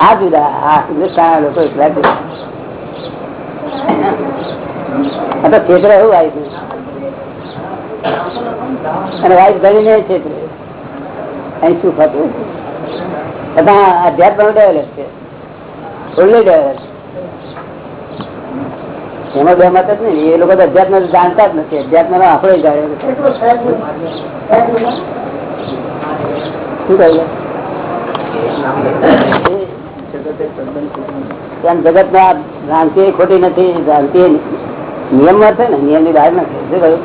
આ જુદા અધ્યાત્મ બે મત જ નહીં. એ લોકો અધ્યાત્મ જાણતા જ નથી. અધ્યાત્મ નો જાણે શું કહ્યું જગતમાં ભ્રાંતિ ખોટી નથી, ભ્રાંતિ નિયમમાં ને નિયમની બહાર નથી. શું કહ્યું?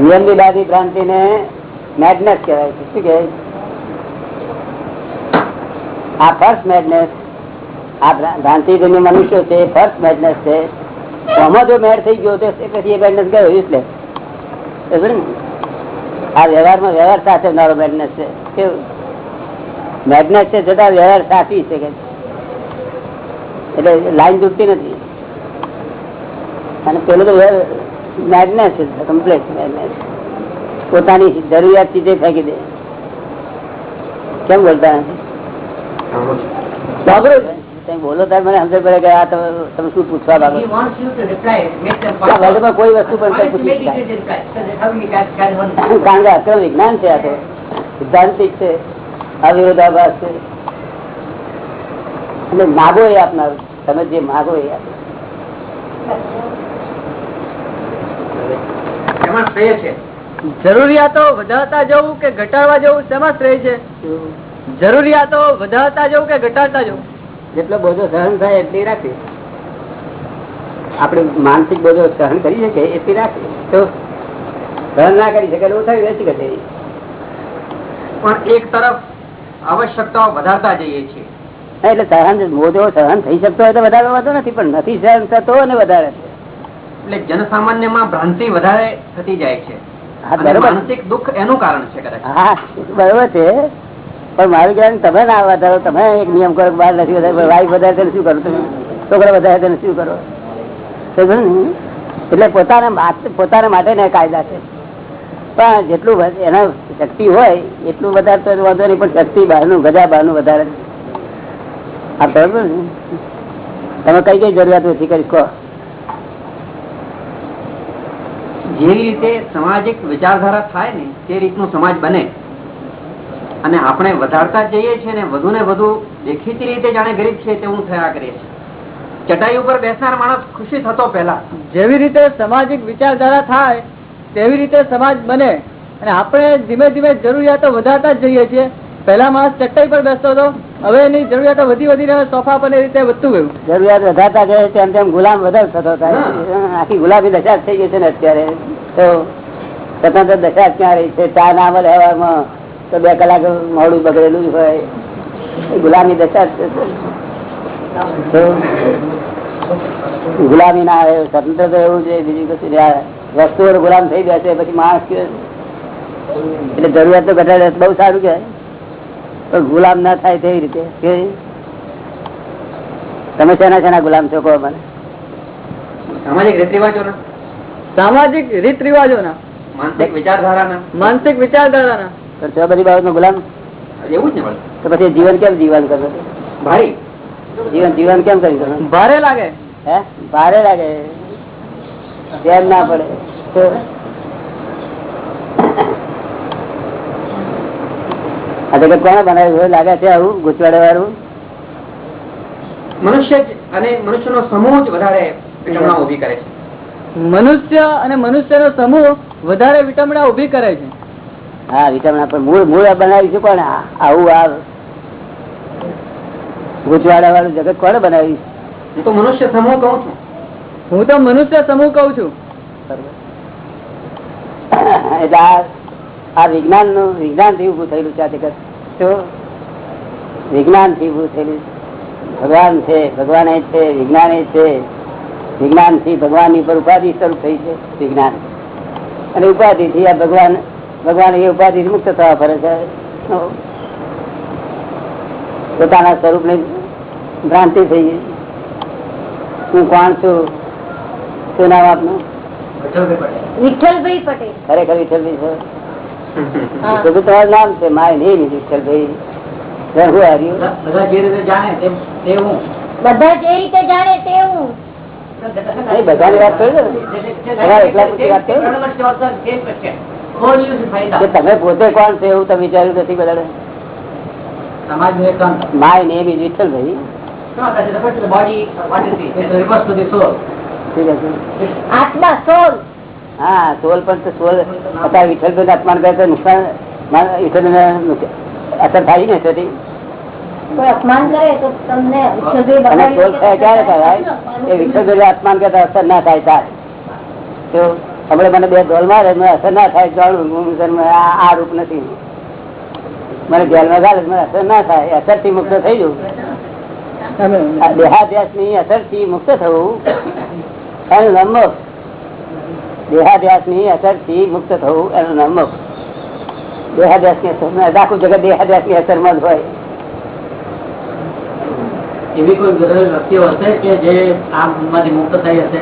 નિયમની બહાર ભ્રાંતિ ને મેડનેસ કહેવાય છે. શું કહેવાય? આ ફર્સ્ટ મેડનેસ આ ભ્રાંતિ જેની મનુષ્ય છે ફર્સ્ટ મેડનેસ છે. આમાં જો મેડ થઈ ગયો તો પછી એ મેડનેસ ગયો, એટલે? આ વ્યવહારમાં વ્યવહાર સાથે મારો મેડનેસ છે. કેવું? મેગ્નેસ છે છતાં વ્યવહાર સાચી છે કે? એટલે લાઈન તૂટતી નથી. અને પેલું તો મેગ્નેસ છે કમ્પ્લેટ મેડનેસ પોતાની જરૂરિયાત ચીજે ફેંકી દે. કેમ બોલતા નથી? બોલો ત્યારે મને સમજ પડે કે આ તમે તમે શું પૂછવા માંગો આ વર્લ્ડમાં કોઈ વસ્તુ પણ પૂછી? કારણ કે અક્રમ વિજ્ઞાન છે આ તો. સિદ્ધાંતિક છે અવિરોધાભાસ છે. એટલે માગો એ આપનાર. તમે જે માગો એ આપો. છે. જરૂરિયાતો વધારતા જવું કે ઘટાડવા જવું શેમાં શ્રેય છે? જરૂરિયાતો વધારતા જવું કે ઘટાડતા જવું? જેટલો બોજો સહન થાય એટલી રાખી. આપણે માનસિક બોજો સહન કરી શકીએ એટલી રાખી. તો સહન ના કરી શકે એવું થયું વેચી શકે પણ એક તરફ આવશ્યકતાઓ વધારતા જઈએ છીએ. એટલે સહન બોજો સહન થઈ શકતો હોય તો વધારે વધુ નથી પણ નથી સહન થતો અને વધારે. એટલે જનસામાન્યમાં ભ્રાંતિ વધારે થતી જાય છે. બરોબર. માનસિક દુઃખ એનું કારણ છે કદાચ. હા બરોબર છે. પણ મારું કહેવાનું તમે ના વધારો, તમે એક નિયમ કરો બહાર નથી વધારે વાઈફ વધારે તેને શું કરો તમે? છોકરા વધારે તેને શું કરો? સમજો ને? એટલે પોતાના પોતાના માટે ને કાયદા છે. પણ જેટલું એના શક્તિ હોય, એટલું વધારે તો વાંધો નહીં, પણ શક્તિ બહારનું, ગજા બહારનું વધારે આ બરોબર ને, તમે કઈ કઈ જરૂરિયાત નથી કરી, કહો. જે રીતે સામાજિક વિચારધારા થાય ને, તે રીતનું સમાજ બને. અને આપણે વધારતા જઈએ છીએ ને વધુ ને વધુ દેખીતી રીતે જાણે ગરીબ છે તેવું થયા કરીએ છીએ. ચટાઈ ઉપર બેસનાર માણસ ખુશી થતો પહેલા. જેવી રીતે સામાજિક વિચારધારા થાય તેવી રીતે સમાજ બને. અને આપણે ધીમે ધીમે જરૂરિયાતો વધારતા જ જઈએ છીએ. પહેલા માણસ ચટાઈ પર બેસતો હતો હવે એની જરૂરિયાતો વધી વધીને સોફા પર એ રીતે વધતું ગયું. જરૂરિયાત વધારતા જાય તેમ તેમ ગુલામ વધારે થતો થાય આખી ગુલાબી દશા થઈ ગઈ છે ને અત્યારે. તો સ્વતંત્ર દશા ક્યાં રહી છે? ચા ના મળે હવામાં. તો બે કલાક મોડું બગડેલું હોય. ગુલામી દશા ગુલામી ના આવે સ્વતંત્ર તો એવું છે બીજું કશું. વસ્તુઓ ગુલામ થઈ ગયા છે પછી માણસ કે એટલે જરૂરિયાત તો ઘટાડે બહુ સારું કે પણ ગુલામ ના થાય તેવી રીતે. કે તમે શેના શેના ગુલામ છો કહો મને. સામાજિક રીત રિવાજો સામાજિક રીત રિવાજોના માનસિક વિચારધારાના. માનસિક વિચારધારાના. તો બધી બાબત નો ગુલામ એવું જ ને તો પછી જીવન કેમ જીવન કરો? ભારી. જીવન જીવન કેમ કરી ભારે લાગે. હે? ભારે લાગે. ધ્યાન ના પડે. આ જગત કોને બનાવ્યું? લાગે છે આવું ગુચવાડે વાળું મનુષ્ય અને અને મનુષ્યનો સમૂહ જ વધારે વિટમણા ઊભી કરે છે. મનુષ્ય અને મનુષ્યનો સમૂહ વધારે વિટમણા ઊભી કરે છે. હા વિટામિન આપણે મૂળ મૂળ બનાવીશું છે આવું આ ગુચવાડા વાળું જગત કોને બનાવ્યું હું તો મનુષ્ય સમૂહ કઉ છું. હું તો મનુષ્ય સમૂહ કઉ છું. એટલે આ આ વિજ્ઞાનનું વિજ્ઞાનથી ઉભું થયેલું છે આ જગત. તો વિજ્ઞાનથી ઉભું થયેલું ભગવાન છે ભગવાન એ છે વિજ્ઞાન એ છે. વિજ્ઞાનથી ભગવાનની ઉપર ઉપાધિ સ્વરૂપ થઈ છે વિજ્ઞાન. અને ઉપાધિ થી આ ભગવાન ભગવાન એ ઉપાધિ મુક્ત થવા ફરે છે. પોતાના સ્વરૂપની ભ્રાંતિ થઈ ગઈ. હું કોણ છું? શું નામ આપનું વિઠ્ઠલભાઈ પટેલ. ખરેખર વિઠ્ઠલભાઈ છે? તમારું નામ છે મારે નહીં વિઠ્ઠલભાઈ. who બધા જે રીતે જાણે તે હું. બધા જે રીતે જાણે તેવું નહીં, બધાની વાત કરી દો. એકલા પૂરતી વાત કરો ને. કે તમે પોતે કોણ છે એવું તમે વિચાર્યું નથી બધા. માય નેમ ઇઝ આત્મા સોલ હા સોલ પણ સોલ અત્યારે વિઠ્ઠલભાઈ નુકસાન મારા અસર થાય ને તેથી અપમાન કરે તો તમને ક્યારે થાય? એ વિઠ્ઠલભાઈ આત્માન કરતા અસર ના થાય ત્યારે તો હમણાં મને બે ગોલ મારે મને અસર ના થાય જાણું હું આ રૂપ નથી. મને જેલમાં ગાલે મને અસર ના થાય અસરથી મુક્ત થઈ જવું. દેહાધ્યાસની અસરથી મુક્ત થવું. એનું નામ. મોક્ષ દેહાધ્યાસની અસરથી મુક્ત થવું એનું નામ. મોક્ષ દેહાધ્યાસની અસર આખું જગત દેહાધ્યાસની અસરમાં જ હોય. એવી કોઈ વ્યક્તિઓ હશે કે જે આ માંથી મુક્ત થઈ હશે?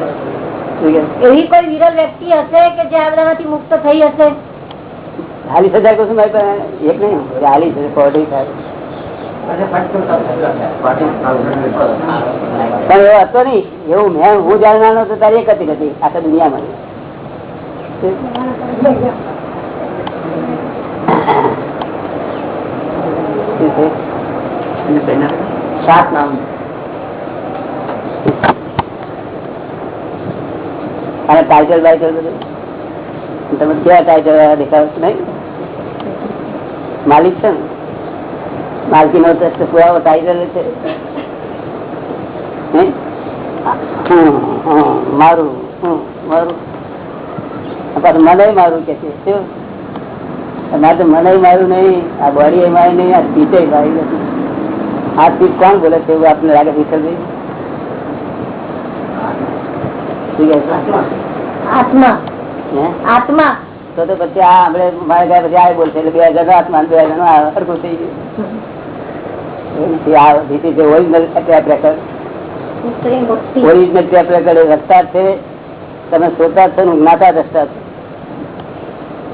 એવી કોઈ વિરલ વ્યક્તિ હશે કે જે આ બધામાંથી મુક્ત થઈ હશે? ચાલીસ હજાર કહું મારી પાસે એક નહીં ચાલીસ ફોર્ટી પણ એવો હતો નહીં એવું મેં હું જાણવાનો તો તારી એક હતી હતી આખા દુનિયામાં. સાત નામ. અને ટાઈટલ બાઈટલ બધું? તમે ક્યાં ટાઈટલ દેખાવ? છો નહીં? માલિક છે ને? માલકી નો પુરાવો ટાઈટલ છે. મારું મારું. પાછું મને મારું કે છે, શું? તમારે તો મને મારું નહીં, આ બોડી એ મારી નહીં, આ પીતે મારી નથી. આ પીત કોણ બોલે છે એવું આપને લાગે વિઠ્ઠલભાઈ શું કહે છે? આત્મા. આત્મા. તો તો પછી આ આપણે મારે ગયા પછી આ બોલશે એટલે બે હજાર આત્મા બે હજાર હરકું થઈ ગયું. આ એ છે તમે શ્રોતા છો જ્ઞાતા દ્રષ્ટા છો.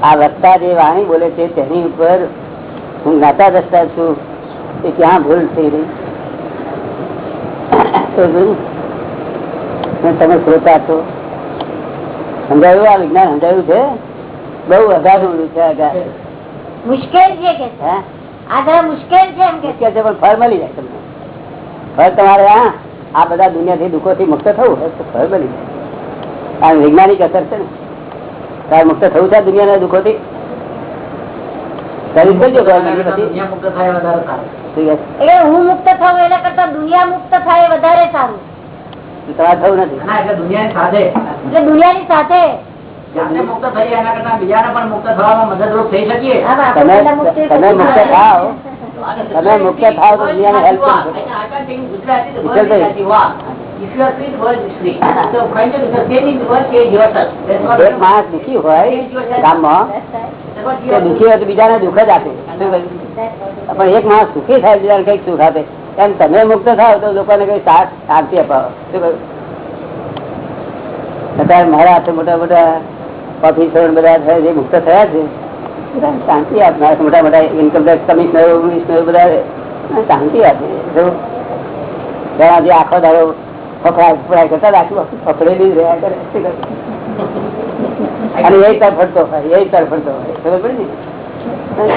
આ વક્તા જે વાણી બોલે છે તેની ઉપર હું જ્ઞાતા દ્રષ્ટા છું. એ ક્યાં ભૂલ થઈ રહી? તો તમે શ્રોતા છો. સમજાયું? આ વિજ્ઞાન સમજાયું છે? બહુ અઘારું છે મુશ્કેલ છે કે? છે. હે? આ જરા મુશ્કેલ છે એમ કે? છે. પણ ફળ મળી જાય તમને. ફળ તમારે હા આ બધા દુનિયાથી દુઃખોથી મુક્ત થવું હોય તો ફળ મળી જાય. આ વૈજ્ઞાનિક અસર છે ને. તારે મુક્ત થવું છે દુનિયાના દુઃખોથી? હું મુક્ત થઉં એના કરતા દુનિયા મુક્ત થાય વધારે સારું. તમારે થવું નથી ના એટલે દુનિયાની સાથે એટલે દુનિયાની સાથે જાતે મુક્ત થઈ એના કરતા બીજાને પણ મુક્ત થવામાં મદદરૂપ થઈ શકીએ હા, આપણે તમે- પહેલા મુક્તિ તમે પછી મુક્ત થાવ તમે મુક્ત થાવ તો દુનિયાને હેલ્પ કરશો If you are free, the world is free. So find out if you are changing the world, change yourself. That's what એક માણસ દુઃખી હોય ગામમાં that's what you તે are દુઃખી હોય તો બીજાને દુઃખ જ આપે શું કહ્યું? પણ એક માણસ સુખી થાય બીજાને કઈક સુખ આપે એમ તમે મુક્ત થાવ તો લોકોને કઈ શાંતિ અપાવો. અત્યારે મારા હાથે મોટા મોટા ઓફિસર બધા થયા જે મુક્ત થયા છે. શાંતિ આપનાર મોટા મોટા ઇન્કમટેક્સ કમિશનરો કમિશનરો બધા શાંતિ આપે. ઘણા આખો દાડો ફફડાય ફફડાય કરતા રાખવું ફફડેલી રહ્યા કરે. અને એ તરફડતો હોય, એ તરફડતો હોય. ખબર પડે ને?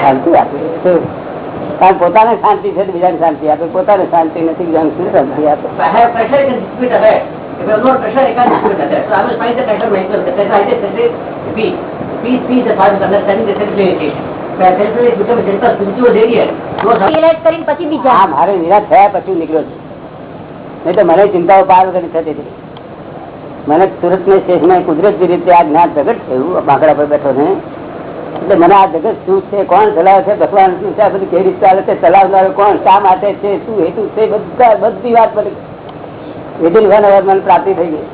શાંતિ આપે? કારણ પોતાને શાંતિ છે બીજાને શાંતિ આપે પોતાને શાંતિ નથી બીજાને શું શાંતિ આપે મારે નિરાશ થયા પછી નીકળ્યો છું નહીં તો મને ચિંતાઓ પાર વગર થતી હતી મને સુરત ને સ્ટેશનમાં કુદરતી રીતે આ જ્ઞાન પ્રગટ થયું બાંકડા પર બેઠો ને એટલે મને આ જગત શું છે, કોણ ચલાવે છે, ભગવાન શું છે બધું કેવી રીતે ચાલે છે, ચલાવનારો કોણ, શા માટે છે, શું હેતુ છે, બધા બધી વાત મને વિધિન વન મને પ્રાપ્તિ થઈ ગઈ.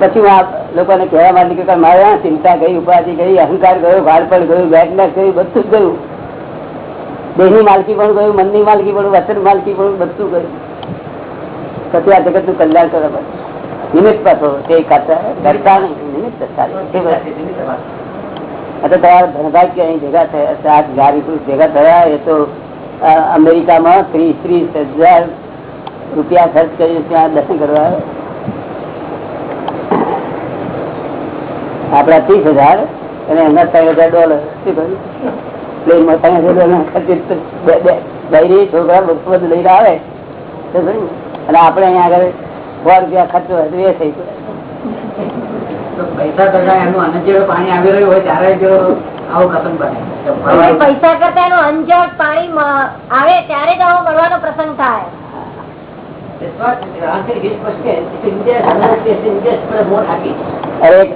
પછી હું આ લોકોને કહેવા માંડી કે મારે ચિંતા ગઈ, ઉપાધિ ગઈ, અહંકાર ગયો ભાડપડ ગયું બેટનેસ ગયું, બધું જ ગયું. દેહની માલકી પણ ગયું, મનની માલકી પણ વચન માલકી પણ બધું ગયું. પછી આ જગતનું કલ્યાણ કરો બસ. નિમિત્ત પાછો તે કરતા નહીં નિમિત્ત તો ધનભાગ્ય અહીં ભેગા થયા સાત ગાડી પુરુષ ભેગા થયા, એ તો અમેરિકામાં ત્રીસ ત્રીસ હજાર રૂપિયા ખર્ચ કરી ત્યાં દર્શન કરવા આપડા ત્રીસ હજાર, અને એમના ત્રણ હજાર ડોલર. શું કહ્યું? પ્લેનમાં ત્રણ હજાર ડોલર છોકરા લઈને આવે. અને આપણે અહીંયા આગળ સો રૂપિયા ખર્ચો એ થઈ ગયો પૈસા કરતા એનું અનજેડું પાણી આવી રહ્યું હોય ત્યારે જ આવો પ્રસંગ બને એટલે પૈસા કરતા એનું અંજળ પાણી આવે ત્યારે જ આવો મળવાનો પ્રસંગ થાય એક.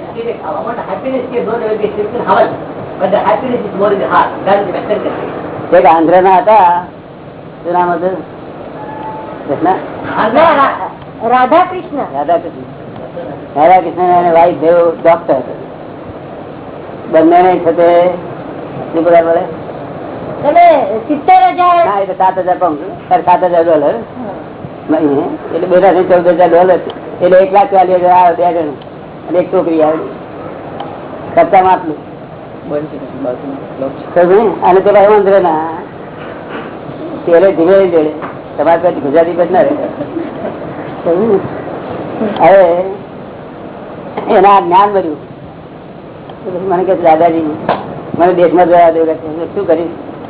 એક આંધ્રના હતા શું નામ હતું ના, રાધા કૃષ્ણ રાધા કૃષ્ણ રાધા કૃષ્ણ અને વાઈફ દેવ ડોક્ટર બંને છે તે શું બધા ના તો સાત હજાર સાત હજાર ડોલર. એટલે ચૌદ હજાર ડોલર. એટલે એક લાખ ચાલીસ હજાર આવે બે જણ અને એક છોકરી આવે. ખર્ચામાં આટલું. ને? અને પેલા હેમંદ્ર ના. પેલે ધીરે જોડે તમારે ગુજરાતી પછી ના રહે. ને? હવે એના જ્ઞાન મળ્યું. મને કે દાદાજી, મને દેશમાં જવા કે શું કરીશ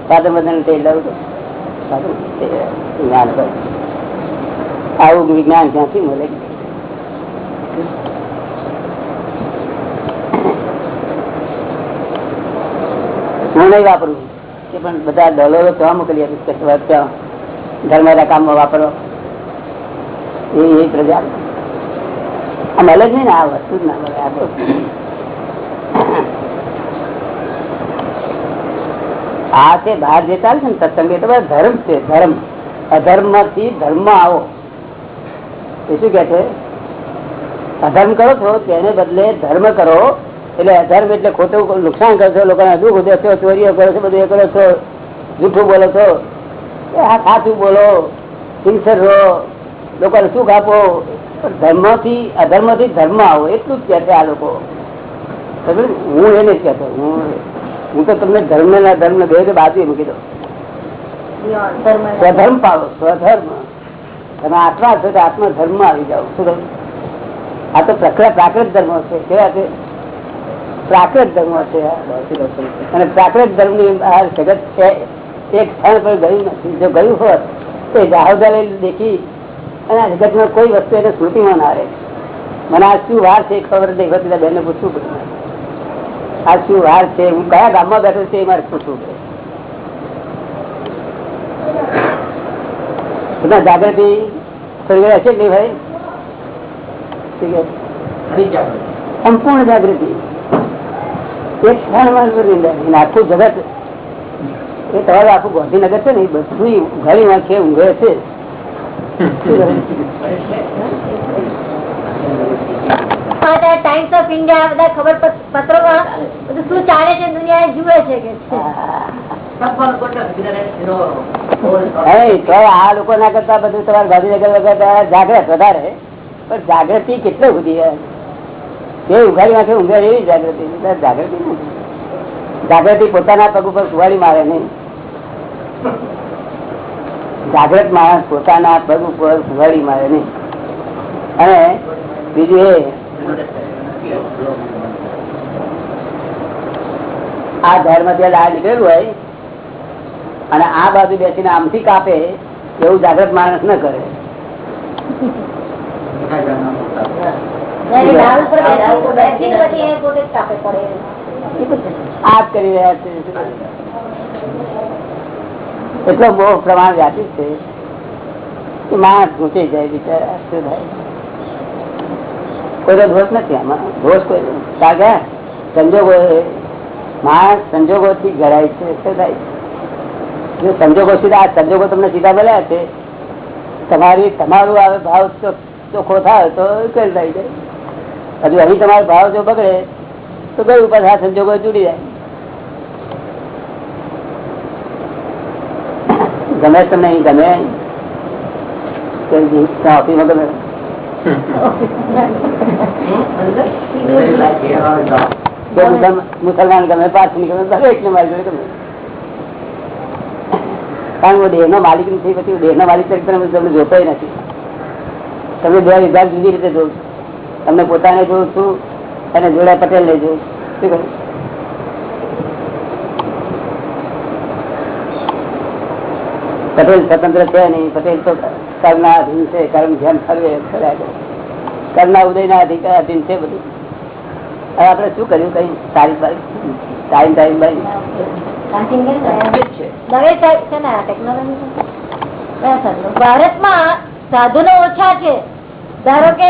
સ્વાતંત્ર બધાને તેલ લાવું જ્ઞાન આવું વિજ્ઞાન ક્યાંથી મળે? હું નહીં વાપરું. કે પણ બધા ડોલરો ક્યાં મોકલી આપીશ ધર્મના કામમાં વાપરો. એ એક રજા આમ અલગ નહીં ને આ વસ્તુ જ ના મળે આ તો બહાર જે ચાલે છે ને સત્સંગ, એ તો ધર્મ છે, ધર્મ. અધર્મથી ધર્મ આવો. એ શું કે છે? અધર્મ કરો છો, તેને બદલે ધર્મ કરો. એટલે અધર્મ એટલે ખોટું નુકસાન કરો છો, લોકોને દુઃખ દે છો ચોરીઓ કરો છો, બધું એ કરો છો, જૂઠું બોલો છો. આ સાચું બોલો. સિન્સર રહો. લોકોને સુખ આપો. ધર્મથી અધર્મથી ધર્મ આવો. એટલું જ કે આ લોકો. હું એને જ કહેતો. હું તો તમને ધર્મ ના ધર્મ બે બાજુ મૂકી દઉં સ્વધર્મ પાડો, સ્વધર્મ. તમે આત્મા છો તો આત્મા ધર્મ આવી જાઓ. શું આ તો પ્રકૃત, પ્રાકૃત ધર્મ છે. કેવા છે? પ્રાકૃત ધર્મ છે. અને પ્રાકૃત ધર્મની જગત છે. એક સ્થળ પર ગયું નથી. જો ગયું હોત, તો જાહોદારી જાહોદા દેખી અને આ જગતમાં કોઈ વસ્તુ એને સ્મૃતિમાં ના રહે. મને આ શું વાર છે ખબર નહીં હોતી બેનને પૂછવું પડે. આ શું વાર છે? હું કયા ગામમાં બેઠો છે એ મારે પૂછવું પડે. જાગૃતિ થોડી હશે કે ભાઈ? સંપૂર્ણ જાગૃતિ. એક ક્ષણમાં પૂરી આખું જગત એ તમારું આખું ગાંધીનગર છે ને એ બધું ઘણી વાંખે ઊંઘે છે. ટાઈમ્સ ઓફ ઇન્ડિયા બધા ખબર પત્રોમાં બધું શું ચાલે છે દુનિયા તો આ લોકો ના કરતા બધું તમારે ગાંધીનગર વગર જાગ્રત વધારે. પણ જાગૃતિ કેટલે સુધી? એ ઉઘાડી માંથી ઊંઘે એવી જાગૃતિ. જાગૃતિ જાગૃતિ પોતાના પગ ઉપર સુવાડી મારે નહીં. જાગૃત માણસ પોતાના પગ ઉપર સુવાડી મારે નહીં. અને બીજું એ આ ધર્મ જે આ નીકળેલું હોય અને આ બાજુ બેસીને આમથી કાપે એવું જાગૃત માણસ ન કરે. જ્યારે ડાળ ઉપર બેસી- બેસીને પછી એને પોતે જ કાપે પડે. આ જ કરી રહ્યા છે. એટલો બહુ પ્રમાણ વ્યાપી છે કે માણસ ઘૂંચી જાય, બિચારા શું થાય? કોઈ દોષ નથી આમાં. દોષ કોઈ નથી. સંજોગો માણસ સંજોગો થી ઘડાય છે. શું થાય? જો સંજોગો સીધા આ સંજોગો તમને સીધા મળ્યા છે, તમારી, તમારું આવે ભાવ ચોખ્ખો થાય તો કઈ થાય જાય હજુ અહીં તમારો ભાવ જો બગડે, તો ગયું ઉપર આ સંજોગો જુડી જાય? ગમે તો તમને ગમે મુસલમાન ગમે, પારસી ગમે, દરેક ને મારી ગમે. કારણ કે દેહ નો માલિક નથી, પછી દેહ નો માલિક તરીકે તમે તમને જોતો નથી. તમે બે વિભાગ જુદી રીતે જોઉં તમને પોતાને જોઉં છું અને જોડા પટેલ ને જોઉં શું કહ્યું? પટેલ સ્વતંત્ર છે નહીં પટેલ તો કરના અધીન છે કર્મ જેમ ફરવે કરના ઉદય ના અધિકાર અધીન છે બધું. હવે આપણે શું કર્યું? કઈ તારીખ બારીખ? ટાઈમ ટાઈમ કયા સાધનો? ઓછા છે. ધારો કે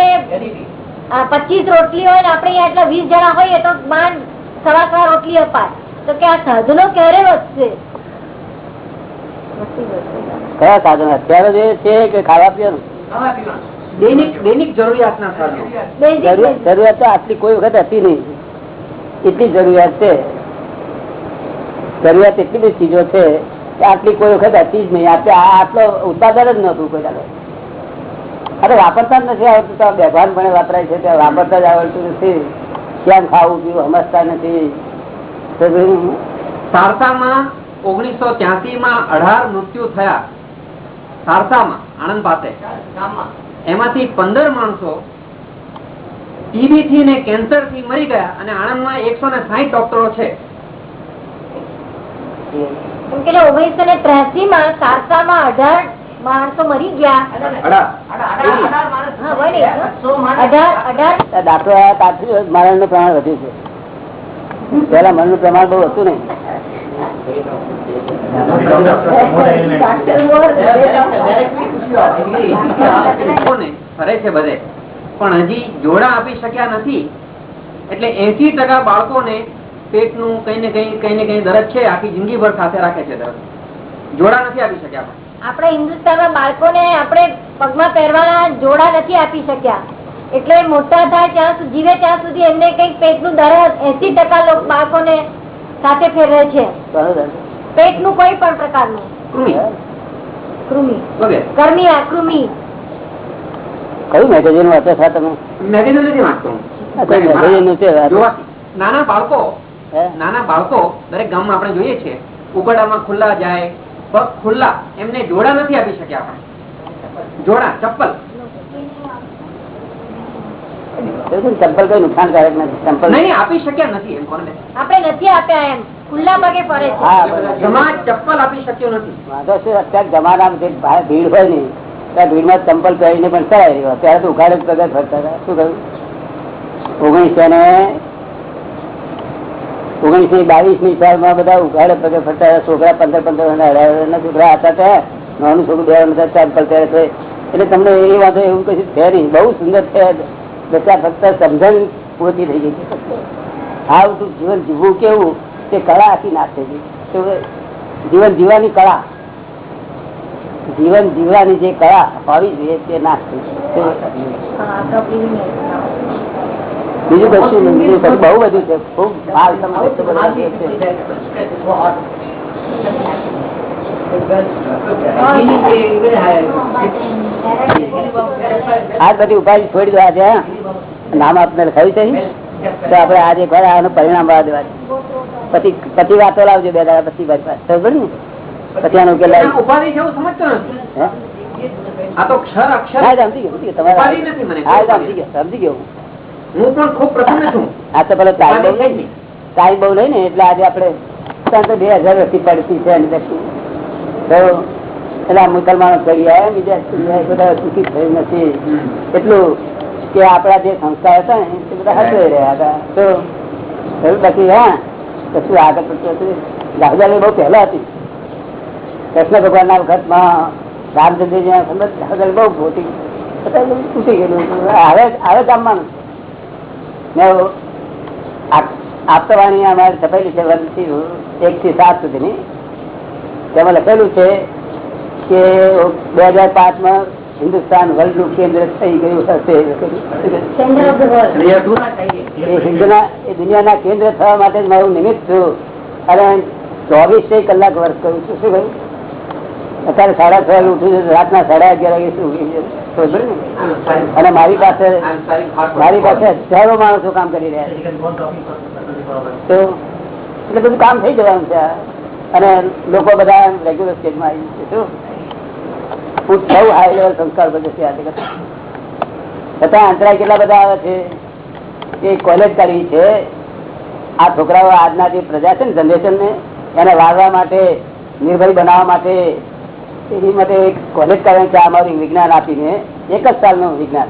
પચીસ રોટલી હોય ને, આપણે એટલા વીસ જણા હોઈએ તો માંડ સવા સવા રોટલી અપાય. તો કે આ સાધનો ક્યારે વધશે. કયા સાધન? અત્યારે જે છે કે ખાવા પીવાનું? દૈનિક દૈનિક જરૂરિયાતના સાધનો. જરૂરિયાત તો આટલી કોઈ વખત હતી નહીં. એટલી જરૂરિયાત છે. જરૂરિયાત એટલી બધી ચીજો છે આટલી કોઈ વખત હતી જ નહીં. આપણે આટલો ઉત્પાદન જ નહોતું કોઈ દાડો. અરે વાપરતા જ નથી આવડતું. તો બેભાન પણ વાપરાય છે. ત્યાં વાપરતા જ આવડતું નથી. ક્યાં ખાવું પીવું સમજતા નથી. સારસામાં ઓગણીસો ત્યાસી માં અઢાર મૃત્યુ થયા. સારસામાં આણંદ પાસે. એમાંથી પંદર માણસો ટીબી થી ને કેન્સરથી મરી ગયા અને આણંદમાં એકસો ને સાહીઠ ડોક્ટરો છે. ઓગણીસો ને ત્ર્યાસી માં સારસામાં અઢાર માણસો મરી ગયા ને, દાખલો આ તાત્વિક મરણનું પ્રમાણ વધ્યું છે. પેલા મરણનું પ્રમાણ બહુ હતું નહીં. ફરે છે બધે. પણ હજી જોડા આપી શક્યા નથી. એટલે એસી ટકા બાળકોને પેટનું કઈ ને કઈ કઈ ને કઈ દરદ છે, આખી જિંદગીભર સાથે રાખે છે દરદ જોડા નથી આપી શક્યા પણ. આપણે હિન્દુસ્તાનના બાળકોને આપણે પગમાં પહેરવાના જોડા નથી આપી શક્યા. એટલે મોટા થાય ત્યાં જીવે ત્યાં સુધી એમને કંઈક પેટનું દરદ એસી ટકા બાળકોને સાથે ફેરવે છે. પેટનું કોઈ પણ પ્રકારનું. કૃમિ. કયું મેગેઝિન વાંચો છો તમે? મેગેઝિન નથી વાંચતો. નાના બાળકો નાના બાળકો દરેક ગામમાં આપણે જોઈએ છીએ ઉકરડામાં ખુલ્લા જાય પગ ખુલ્લા એમને જોડા નથી આપી શક્યા આપણે. જોડા ચપ્પલ. ચંપલ કઈ નુકસાનકારક નથી ચંપલ નહીં નહીં, આપી શક્યા નથી એમ કોને? આપણે નથી આપ્યા એમ. ખુલ્લા પગે ફરે છે. હા બરોબર. સમાજ ચપ્પલ આપી શક્યો નથી. વાંધો છે અત્યારે જમાનામાં ભીડ હોય ને ત્યાં ભીડમાં ચંપલ પહેરીને પણ ચલાવી રહ્યો ત્યારે તો ઉઘાડે પગે ફરતા હતા. શું કહ્યું? ઓગણીસો ને ઓગણીસો બાવીસની સાલમાં બધા ઉઘાડે પગે ફરતા હતા. છોકરા પંદર પંદર છોકરા હતા ત્યાં. નાનું છોકરું બે ચંપલ પહેરે છે. એટલે તમને એ વાંધો એવું કશું છે નહીં. બહુ સુંદર છે. બધા ફક્ત સમજણ પૂરતી થઈ ગઈ છે. હાવ જીવન જીવવું કેવું તે કળા આખી નાખે છે જીવન જીવવાની કળા જીવન જીવવાની જે કળા હોવી જોઈએ તે નાશ. બીજું કશું. બીજું કશું બહુ બધું છે. ખૂબ ભાવ તમે વસ્તુ બધા ઉપાધિ છોડી દો આજે નામ આપને લખાયું છે તો આપડે આજે એક વાર આનું પરિણામ વાળા દેવા પછી પછી વાતો લાવજો બે દાડા પછી વાત. ને પછી આનો ઉકેલ લાવી. ઉપાધિ છે સમજતો નથી. સમજી સમજી સમજી સમજી આજે બે હજાર રસી પડતી છે એટલે આ મુસલમાનો કરી આવ્યા. બીજા બધા સુખી થયું નથી. એટલું કે આપડા જે સંસ્કાર હતા ને, એ બધા હસાઈ રહ્યા હતા. તો બાકી હા. કશું આગળ પડતું દાદાની બહુ પહેલા હતી. કૃષ્ણ ભગવાન ના વખતમાં રામચંદ્રજી સમજ બહુ મોટી. તૂટી ગયેલું હવે હવે કામમાં ને આપ- આપતાવાણી અમારે છપાયેલી છે વર્ષથી એક થી સાત સુધીની. તેમાં લખેલું છે કે બે હજાર પાંચમાં હિન્દુસ્તાન વર્લ્ડનું કેન્દ્ર થઈ ગયું હશે. એ દુનિયાના કેન્દ્ર થવા માટે મારું નિમિત્ત છું અને ચોવીસે કલાક વર્ક કરું છું શું કહ્યું અત્યારે સાડા છ ઉઠું છું રાતના સાડા અગિયાર વાગે શું? અને મારી પાસે મારી પાસે હજારો માણસો કામ કરી રહ્યા છે તો એટલે બધું કામ થઈ જવાનું છે. અને લોકો બધા રેગ્યુલર સ્ટેજમાં આવી છે શું હું સૌ હાઈ લેવલ સંસ્કાર બધે છે આજે. છતાં કેટલા બધા આવે છે? એ કોલેજ કરવી છે. આ છોકરાઓ આજના જે પ્રજા છે ને જનરેશન ને, એને વાળવા માટે, નિર્ભય બનાવવા માટે, એની માટે એક કોલેજ કરવાની છે અમારું વિજ્ઞાન આપીને, એક જ સાલનું વિજ્ઞાન.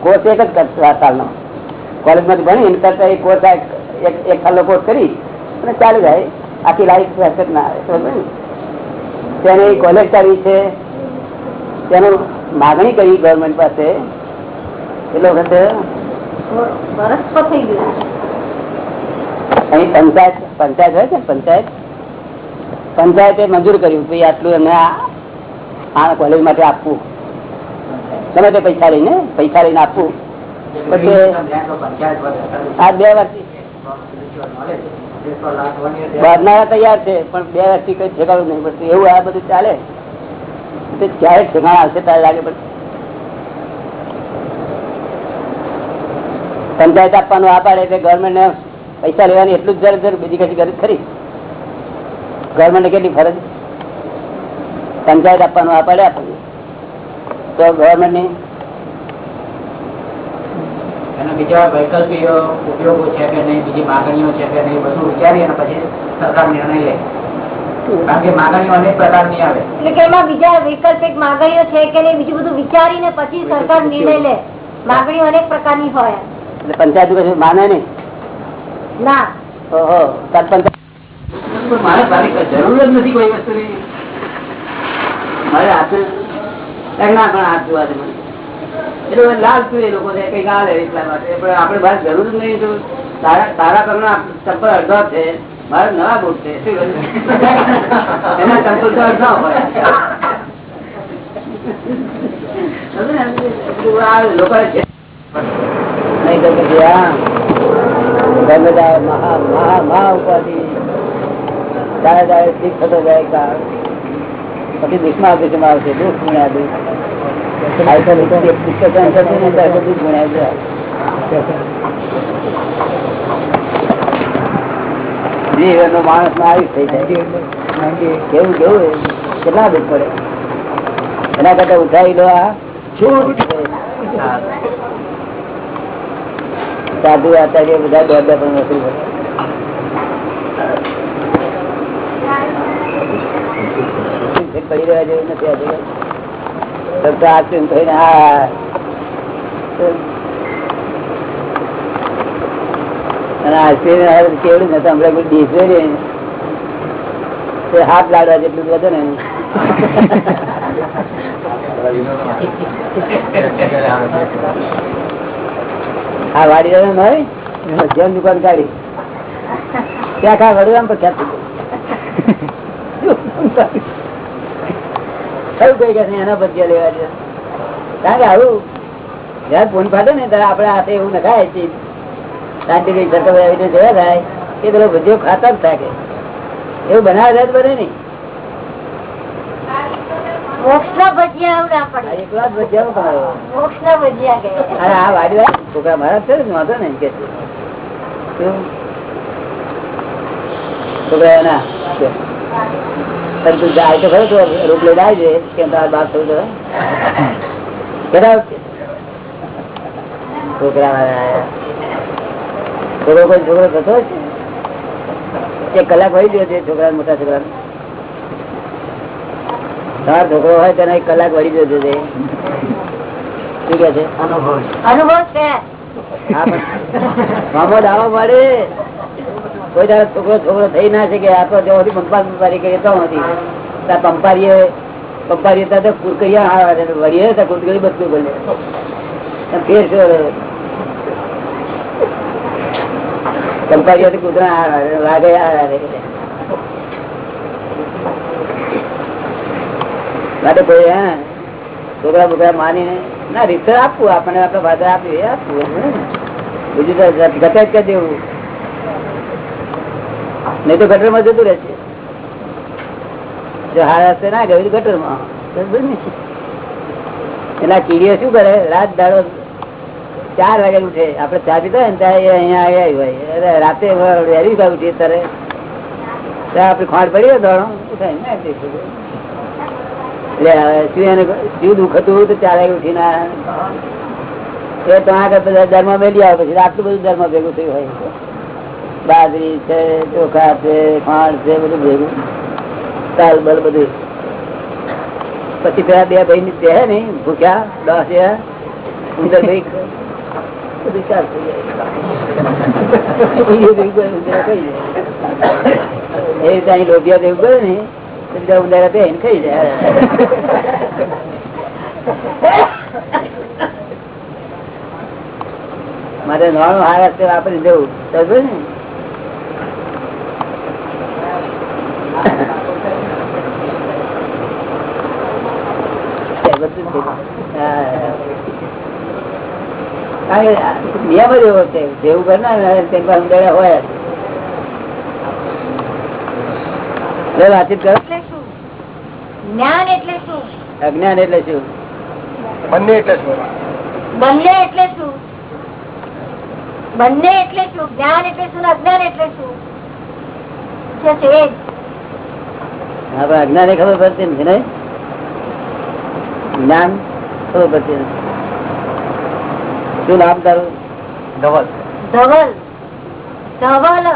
કોર્સ એક જ સાલનો. કોલેજમાંથી ભણી, એની કરતા એ કોર્સ એક સાલનો કોર્સ કરી અને ચાલી જાય આખી લાઈફ હરકત ના આવે તેને કોલેજ કરી છે તેનું માગણી કરી ગવર્મેન્ટ પાસે એટલો વખતે વરસ પર થઈ ગયું. અહીં પંચાયત પંચાયત હોય છે ને પંચાયત? પંચાયતે મંજૂર કર્યું કે આટલું એમને આ કોલેજ માટે આપવું. ગમે તે પૈસા લઈને પૈસા લઈને આપવું. પછી આ બે વર્ષથી. બાંધનારા તૈયાર છે, પણ બે વ્યક્તિ કઈ ઠેકાણું નહીં પડતું એવું આ બધું ચાલે ક્યારે ઠેકાણા હશે ત્યારે લાગે પડશે પંચાયત આપવાનું આ પાડે ગવર્મેન્ટ ને પૈસા લેવાની એટલું જ જરૂર જરૂર બીજી કશી ગરજ ખરી? ગવર્મેન્ટ કેટલી ફરજ? પંચાયત આપવાનું આ પાડે આપણને. તો ગવર્મેન્ટ ની એના બીજા વૈકલ્પિક ઉપયોગો છે કે નહીં બીજી માગણીઓ છે કે નહીં બધું વિચારી અને પછી સરકાર નિર્ણય લે. કારણ કે માગણીઓ અનેક પ્રકારની આવે. એટલે કે એમાં બીજા વૈકલ્પિક માગણીઓ છે કે નહીં બીજું બધું વિચારીને પછી સરકાર નિર્ણય લે. માગણીઓ અનેક પ્રકારની હોય. પંચાયત કશું માને નહીં? ના. ઓહો પંચાયત મારે જરૂર જ નથી કોઈ વસ્તુની. મારે હાથે ના પણ હાથ જોવા દે મને. એટલે લાલ છું એ લોકો કઈ આવે એટલા માટે. પણ આપણે બહાર જરૂર નહીં તો તારા તારા ચપ્પલ અડધો છે, મારે નવા બુટ છે. એના ચપ્પલ તો અડધા હોય. ને? પછી દુઃખમાં આવશે દુઃખ દુઃખ આ તો જીવનનો માણસમાં આવી થઈ જાય. કેવું કેવું? કેટલા દુઃખ પડે? એના કરતા ઉઠાવી લો આ. સાધુ, આચાર્ય બધા દોડતા પણ નથી પડી રહ્યા જેવું નથી આજે? થઈને હા અને આશ્ચર્ય કેવડું ને હમણાં કોઈ ને તે હાથ લાડવા જેટલું વધે ને. આ વાડી જેમ દુકાન કાઢી. ત્યાં ખા એમ પ્રખ્યાત થયું કઈ કે એના બદલે લેવા દે કારણ કે આવું જયારે ફોન ફાટે ને ત્યારે આપડે હાથે એવું નખાય છે. સાયન્ટિફિક સર્કલ આવી જયા થાય એ પેલો ભજીયો ખાતા જ থাকে એવું બનાવે છે બને નઈ છોકરા મારા છે વાંધો ને કે છોકરા એના કે. તું જાય તો ખરું રૂપ લઈને આવજે કેમ તાર બાપ થયું તો છોકરા છોકરો કોઈ છોકરો થતો હશે એક કલાક હોય ગયો છે છોકરા મોટા છોકરા તાર છોકરો હોય તેને એક કલાક વળી જજો છે શું કે છે? અનુભવ. છે. હા, મામો દાવો મળે. કોઈ દાડો છોકરો છોકરો થઈ ના શકે આ તો જેવાથી પંપા પંપારી કરીએ તો નથી. પંપારીએ પંપારીએ તો કુરકરિયા વળીએ કુરકરી બધું બોલે. ફેર છો કૂતરા છે, છે. છોકરા બોકરા માનીને ના રીતસર આપવું આપણને આપડે ફાધર આપીએ આપવું બીજું તો જ કરી દેવું. નહીં તો ગટરમાં જતું રહેશે જો હાર રસ્તે ના ગયું ગટરમાં આ કીડીઓ શું કરે? રાત દાડો ચાર વાગે ઉઠે. આપડે ચા પીતા હોય ને ત્યાં અહીંયા આવ્યા હોય. અરે રાતે વહેલી ભાઈ ઉઠીએ ત્યારે. ત્યાં આપડે ખોટ પડી હોય દોડો. એટલે શું એને શું દુખતું તો ચાર વાગે ઉઠીને. એ તો આગળ બધા ધર્મ મેળી આવે, પછી આટલું બધું ધર્મ ભેગું થયું હોય. બાજરી છે, ચોખા છે, ખાંડ છે, બધું ભેગું. તાલ બલ બધું. પછી પેલા બે ભાઈ ની તે નઈ ભૂખ્યા, દસ ઉંદર ભાઈ. અહીં લોભિયા દેવું કરે ને બીજા ઉંદરા ખાઈ જાય. મારે નાણું હારા વાપરી જવું. સમજો ને બધું છે. હા. કારણ કે નિયમ જ એવો છે જેવું કરનાર તે અંદર હોય વાતચીત કરો જ્ઞાન એટલે શું? અજ્ઞાન એટલે શું? બંને એટલે શું? બંને એટલે શું? બંને એટલે શું? જ્ઞાન એટલે શું ને અજ્ઞાન એટલે શું? છે આપડે અજ્ઞાન ખબર પડતી નથી નહીં? જ્ઞાન ખબર પડતી નથી. શું નામ તારું? ધવલ. ધવલ. ધવલ.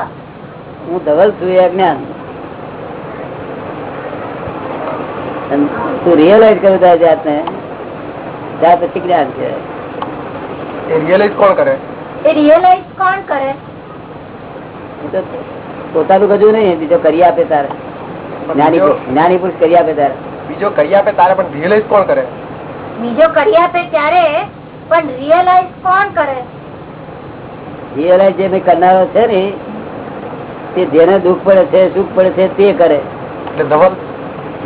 હું ધવલ છું એ અજ્ઞાન. તું રિયલાઇઝ કરું તારી જાતને? ત્યાર પછી જ્ઞાન છે. એ રિયલાઇઝ કોણ કરે? એ રિયલાઇઝ કોણ કરે? તો પોતાનું કજું નહીં બીજો કરી આપે તારે. જ્ઞાની પુરુષ- કરી આપે ત્યારે. બીજો કરી આપે તારે પણ રિયલાઈઝ કોણ કરે? બીજો કરી આપે ત્યારે પણ રિયલાઈઝ કોણ કરે? રિયલાઈઝ જે મેં કરનારો છે ને તે જેને દુઃખ પડે છે સુખ પડે છે તે કરે. એટલે ધવલ?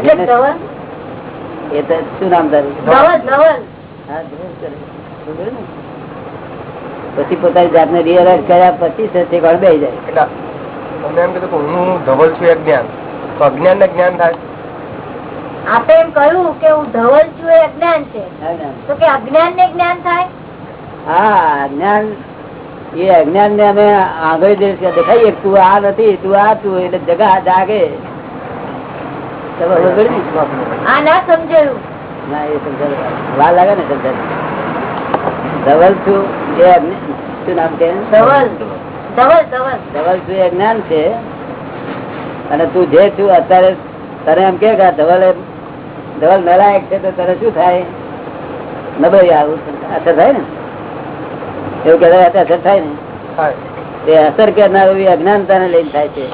એટલે ધવલ? એ તો શું નામ તારું? ધવલ ધવલ. હા, ધવલ કરે. પછી પોતાની જાતને રિયલાઇઝ કર્યા પછી છે તે ઘર જાય. એટલે તમને એમ કીધું કે હું ધવલ છું એ જ્ઞાન. તો અજ્ઞાન ને જ્ઞાન થાય. આપે એમ કહ્યું કે હું ધવલ છું એ અજ્ઞાન છે. તો કે અજ્ઞાન ને જ્ઞાન થાય? હા અજ્ઞાન એ અજ્ઞાન ને અમે આંગળી દે- દેખાઈએ તું આ નથી તું આ તું એટલે જગા જાગે. તમે ખબર પડી ને? આ ના સમજાયું. ના એ સમજાય. વાર લાગે ને સમજાય? ધવલ છું એ શું નામ છે ધવલ. ધવલ ધવલ. ધવલ છું એ અજ્ઞાન છે. અને તું જે છું અત્યારે તને એમ કે ધવલ એ- ધવલ નલાયક છે તો તને શું થાય? નબળી આવું. અસર થાય ને? એવું કે અસર થાય ને? એ અસર કરનાર એવી અજ્ઞાનતાને લઈને થાય છે.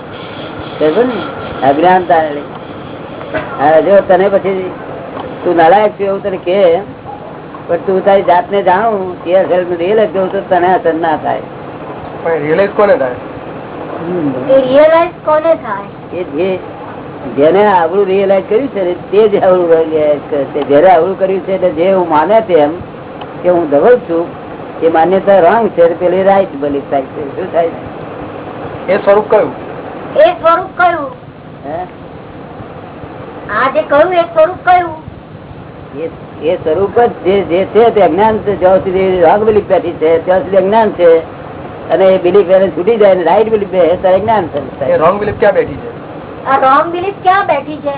ને? અજ્ઞાનતાને લઈને. જો તને પછી તું નલાયક છું એવું તને કે પણ તું તારી જાતને જાણું તે અસર રિયલાઇઝ કરું તો તને અસર ના થાય. પણ રિયલાઇઝ કોને થાય? એ કોને થાય? એ જેને આવડું રિયલાઈઝ કર્યું છે ને તે જ આવડું રિયલાઈઝ કરે છે. જયારે આવડું કર્યું છે એટલે જે હું માને તેમ કે હું ધવલ છું એ માન્યતા રોંગ છે પેલી રાઈટ બની થાય છે. શું થાય છે? એ સ્વરૂપ કયું? એ સ્વરૂપ કયું? આ જે કહ્યું એ સ્વરૂપ કયું? એ- એ સ્વરૂપ જ જે જે છે તે અજ્ઞાન છે જ્યાં સુધી રાગ બલી બેઠી છે ત્યાં સુધી અજ્ઞાન છે અને એ બિલીફ એને છૂટી જાય ને રાઈટ બિલીફ બે ત્યારે જ્ઞાન થાય રોંગ બિલીફ ક્યાં બેઠી છે? આ રોંગ બિલીફ ક્યાં બેઠી છે?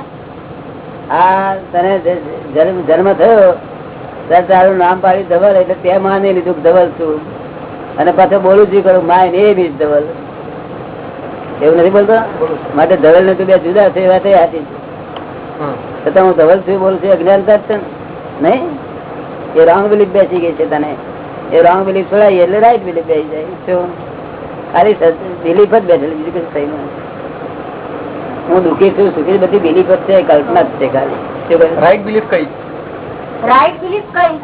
આ તને જન્મ જન્મ થયો ત્યારે તારું નામ પાડ્યું ધવલ એટલે તે માને લીધું ધવલ છું. અને પાછું બોલું છું કરું માય એ બી ધવલ. એવું નથી બોલતો? માટે ધવલ ને તું બે જુદા છે એ વાત એ છે. છતાં હું ધવલ છું બોલું છું અજ્ઞાનતા જ છે નહીં? એ રોંગ બિલીફ બેસી ગઈ છે તને. એ રોંગ બિલીફ છોડાય એટલે રાઈટ બિલીફ બેસી જાય. શું ખાલી બિલીફ જ બેઠેલી બીજું કઈ થઈ નથી. હું દુઃખી છું સુખી બધી બિલીફ જ છે કલ્પના જ છે ખાલી. શું રાઈટ બિલીફ કઈ? રાઈટ બિલીફ કઈ?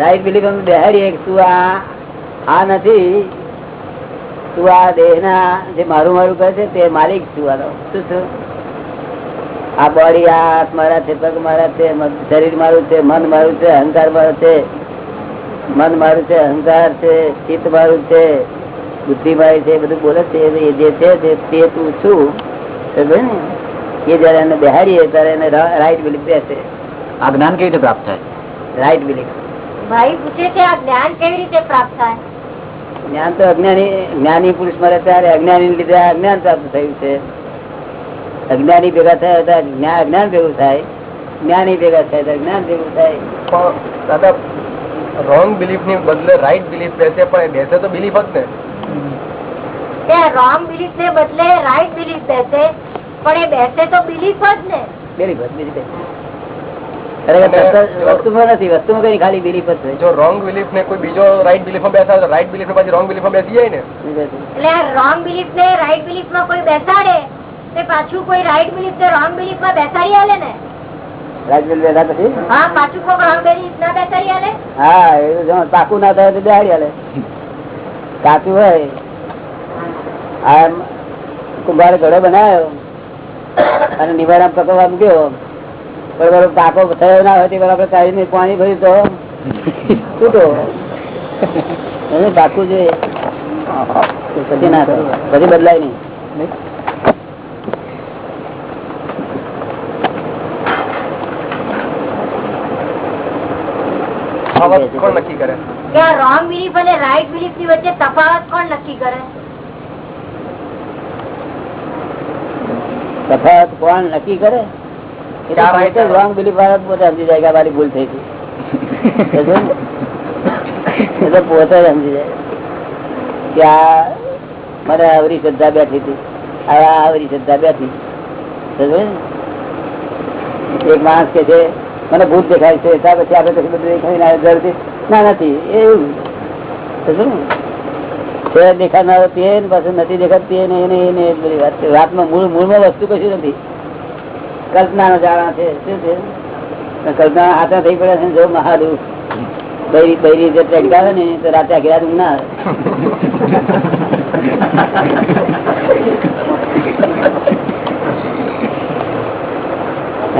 રાઈટ બિલીફ અમે બેહાડીએ તું આ આ નથી. તું આ દેહ ના જે મારું મારું કહે છે તે માલિક છું આનો શું છું આ બોડી આ હાથ મારા છે પગ મારા છે શરીર મારું છે મન મારું છે અહંકાર મારો છે. મન મારું છે અહંકાર છે ચિત્ત મારું છે બુદ્ધિ મારી છે બધું બોલે છે એ જે છે તે- તે છું. ને એ જયારે એને બેહાડીએ ત્યારે એને રાઈટ બિલીફ બેસે. આ જ્ઞાન કેવી રીતે પ્રાપ્ત થાય? રાઈટ બિલીફ ભાઈ પૂછે કે આ જ્ઞાન કેવી રીતે પ્રાપ્ત થાય? જ્ઞાન તો અજ્ઞાની જ્ઞાની પુરુષ મળે ત્યારે અજ્ઞાની લીધે આ અજ્ઞાન પ્રાપ્ત થયું છે. અજ્ઞાની ભેગા થયા હતા જ્ઞાન અજ્ઞાન ભેગું થાય. જ્ઞાની ભેગા થયા હતા જ્ઞાન ભેગું થાય. દાદા રોંગ બિલીફની બદલે રાઈટ બિલીફ બેસે પણ એ બેસે તો બિલીફ જ ને. તે રોંગ બિલીફ ને બદલે રાઈટ બિલીફ બેસે પણ એ બેસે તો બિલીફ જ ને. બિલીફ જ, બિલીફ જ. વસ્તુમાં નથી વસ્તુમાં કઈ ખાલી બિલીફ જ રોંગ બિલીફ ને કોઈ બીજો રાઈટ બિલીફ બેસાડે તો રાઈટ બિલીફ ને પાછી રોંગ બિલીફમાં બેસી જાય ને. એટલે આ રોંગ બિલીફ રાઈટ બિલીફમાં કોઈ બેસાડે તે પાછું કોઈ રાઈટ બિલીફ ને રોંગ બિલીફમાં બેસાડી આલે ને. પછી હા ના એ તો પાકું ના થાય તો બેહાડી હાલે કાચું હોય. આ કુંભારે ઘડો બનાવ્યો. અને નિવારણ પકવવા મૂક્યો પણ બરો પાકો થયો ના હોય તે બરાબર કાઢીને પાણી ભરી તો તૂટો. એને પાકું જોઈએ પછી ના થયું. પછી બદલાય નહીં. તફાવત કોણ નક્કી કરે? કે રોંગ બિલીફ અને રાઈટ બિલીફની વચ્ચે તફાવત કોણ નક્કી કરે? તફાવત કોણ નક્કી કરે? ક્યાં right છે? રોંગ બિલીફ વાળા પોતે સમજી જાય કે મારી ભૂલ થઈ હતી પોતે સમજી જાય. કે આ મને આવરી શ્રદ્ધા બેઠી હતી. આ આવરી શ્રદ્ધા બેઠી? એક માણસ કે છે મને ભૂત દેખાય છે ત્યાર પછી આપણે કશું બધું દેખાય ના નથી, એવું. તે પાછું નથી દેખાતી એને મૂળ, મૂળમાં વસ્તુ કશું નથી. કલ્પનાનો જાણા છે, શું છે? કલ્પના હાથમાં થઈ પડ્યા છે જો મહાદુ બૈરી બૈરી જે ટ્રેક આવે ને, તો રાતે અગિયાર ના આવે.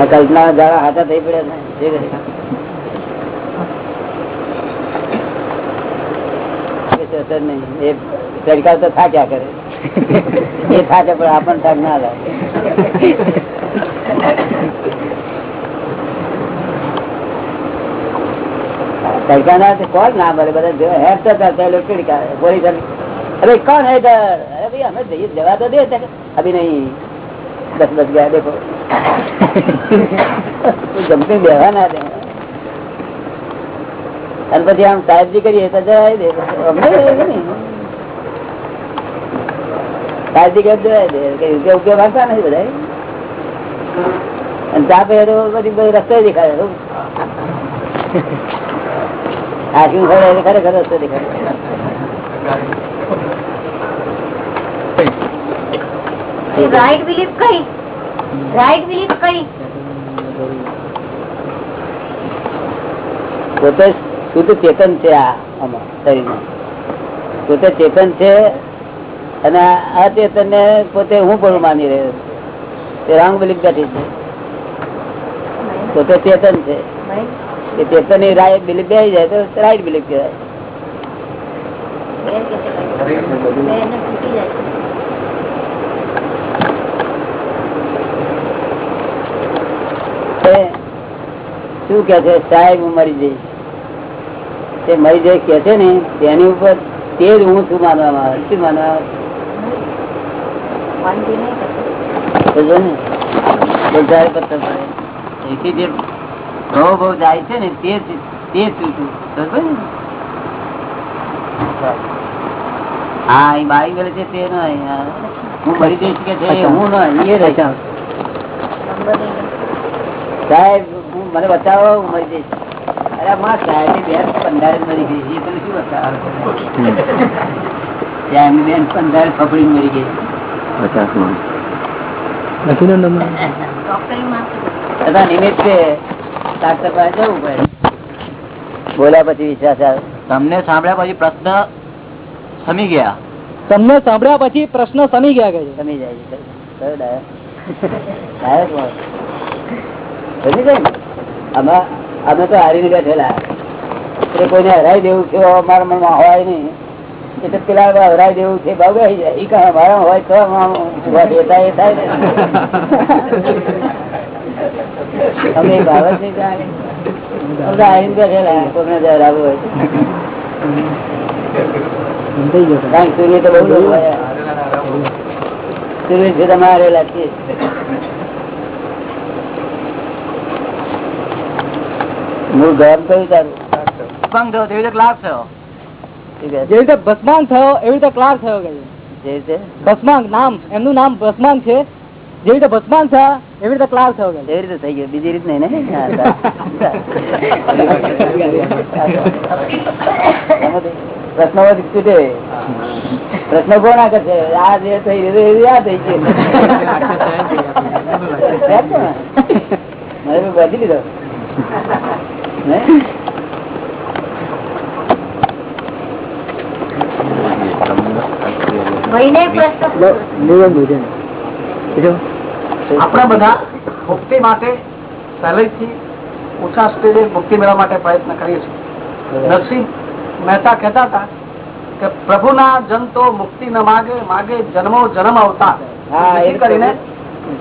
કલ્પના જરા હાથા થઈ પડ્યા છે. ના લાગે. કોણ ના મળે બધા લોકો પોલીસ અરે, કોણ હે અરે, ભાઈ, અમે જવા તો દે અભી નહીં. દસ દસ ગયા દેખો ગમતી દેવા ના દે અને પછી આમ સાહેબજી કરીએ તો જવાય દે સાહેબજી કરી જવાય દે. ઉપયોગ વાંચતા નથી બધા અને ચા પે પછી રસ્તો દેખાય આખી ખરેખર રસ્તો દેખાય રાઈટ બિલીફ કઈ? રાઈટ બિલીફ કઈ? પોતે શુદ્ધ ચેતન છે આ આમાં શરીરમાં. પોતે ચેતન છે અને આ ચેતન ને પોતે હું પણ માની રહ્યો છું. તે રાંગ બિલીફ બેઠી છે. પોતે ચેતન છે. એ ચેતનની રાઈટ બિલીફ બેસી જાય તો રાઈટ બિલીફ કહેવાય બેન કે છે કઈ. બેન ને તૂટી જાય છે. તે શું કે છે? સાહેબ હું મરી જઈશ. તે મરી જઈ કે છે ને તેની ઉપર તે જ હું શું માનવામાં આવે. શું માનવામાં આવે? ને? જે ભાવ ભાવ જાય છે ને તે તે ને? હા એ બાઈ ગયેલી છે તે નહીં. હું. મરી જઈશ કે છે હું નહીં એ રહી. સાહેબ મને બતાવો હું મરી જઈશ. અરે માં સાહેબ બેન પંદર મરી ગઈ એ તને શું બતાવો ત્યાં એમની બેન પંદર ફફડી મરી ગઈ ડોક્ટરી માં તથા નિમિત્તે ડાક્ટર પાસે જવું પડે. બોલ્યા પછી વિશ્વાસ તમને સાંભળ્યા પછી પ્રશ્ન સમી ગયા. તમને સાંભળ્યા પછી પ્રશ્ન સમી ગયા કે સમી જાય સમી જાય ને? અમે તો હારીને બેઠેલા એટલે કોઈને હરાઈ દેવું છે મારા મનમાં હોય નહીં એટલે પેલા હરાઈ દેવું છે આવી જાય એ કાંઈ મારા હોય તો આમ થતા એ થાય ને અમે જ નહીં હોય. કારણ સૂર્ય તો બહુ. સૂર્ય છે. મૂળ ગરમ થયું તારું થયો રીતે ક્લાસ થયો. જેવી જે રીતે ભસ્માંગ થયો એવી રીતે ક્લાસ થયો જે રીતે? ભસ્માંગ નામ એમનું નામ ભસ્માંગ છે. જે રીતે ભસ્માંગ થયા એવી રીતે ક્લાસ થયો એવી રીતે થઈ ગયો. બીજી રીત નહીં ને પ્રશ્નો છૂટે. પ્રશ્નો કોણ આગળ છે? આ જે થઈ રહ્યું એવી આ થઈ ગયું. બધી લીધો. આપણે બધા મુક્તિ માટે પહેલેથી ઓછા સ્ટેજે મુક્તિ મેળવવા માટે પ્રયત્ન કરીએ છીએ. નરસિંહ મહેતા કહેતા હતા કે પ્રભુના જન તો મુક્તિ ન માગે માગે જન્મો જન્મ અવતાર. જેથી કરીને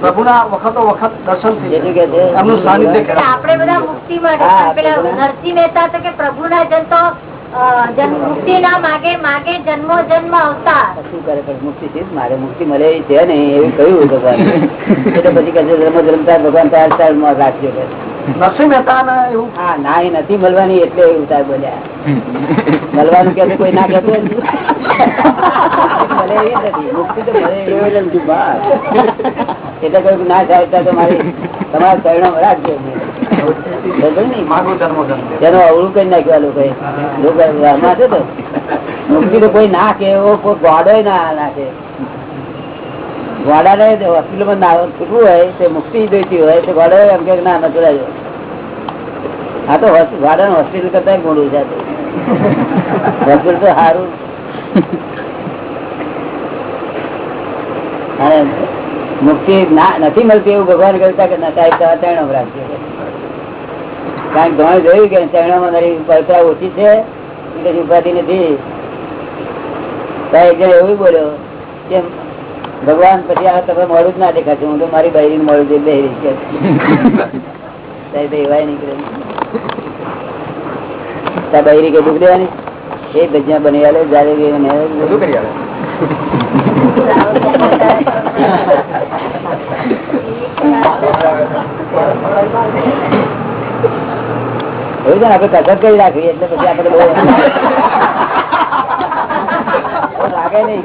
પ્રભુના વખતો વખત દર્શન. એમનું સાનિધ્ય આપણે બધા મુક્તિ નરસિંહ મહેતા તો કે પ્રભુના જન તો મુક્તિ ના માગે માગે જન્મો જન્મ અવતાર. શું કરે પણ મુક્તિ છે? મારે મુક્તિ મળે એવી છે નહીં એવું કહ્યું ભગવાન. એટલે પછી કહે જન્મ રમત ભગવાન ચારમાં રાખજો નરસિંહ મહેતા એવું? હા ના એ નથી મળવાની એટલે એવું સાહેબ બોલ્યા. મળવાનું કે કોઈ ના કહેતો એટલે કહ્યું ના સાહેબ તો મારી તમારા ચરણો રાખજો. તેનું અવળું કરી નાખ્યું લોકો આમાં છે તો મુક્તિ તો કોઈ ના કે એવો કોઈ ગોડો ના નાખે ગોડા ને હોસ્પિટલમાં ના છૂટવું હોય, તે મુક્તિ જોઈતી હોય, તો ગોડો એમ કે ના નથી હા તો ગોડા હોસ્પિટલ કરતા મોડું છે હોસ્પિટલ તો સારું. મુક્તિ નથી મળતી એવું ભગવાન કરતા કે ના, સાહેબ, તમારે ત્રણ રાખજો. કારણ કે તમે જોયું કે ચરણોમાં મારી પવિત્રા ઓછી છે, એ ઉપાધિ નથી. ત્યાં એવું બોલ્યો, કે ભગવાન પછી આ તમે મળું જ ના દેખાશે હું તો મારી બહેરી ને મળું બેહી રહી સાહેબ એવાય નીકળે બહેરી કે દુઃખ દેવાની? એ ભજીયા બની આલે જયારે એવું છે ને આપડે કસરત કરી રાખવી એટલે પછી આપડે બહુ લાગે નહીં